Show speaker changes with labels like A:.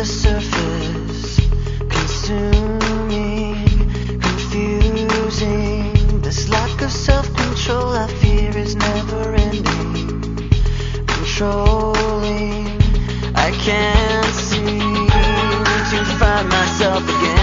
A: the surface, consuming, confusing. This lack of self-control I fear is never ending. Controlling, I can't seem to find myself again.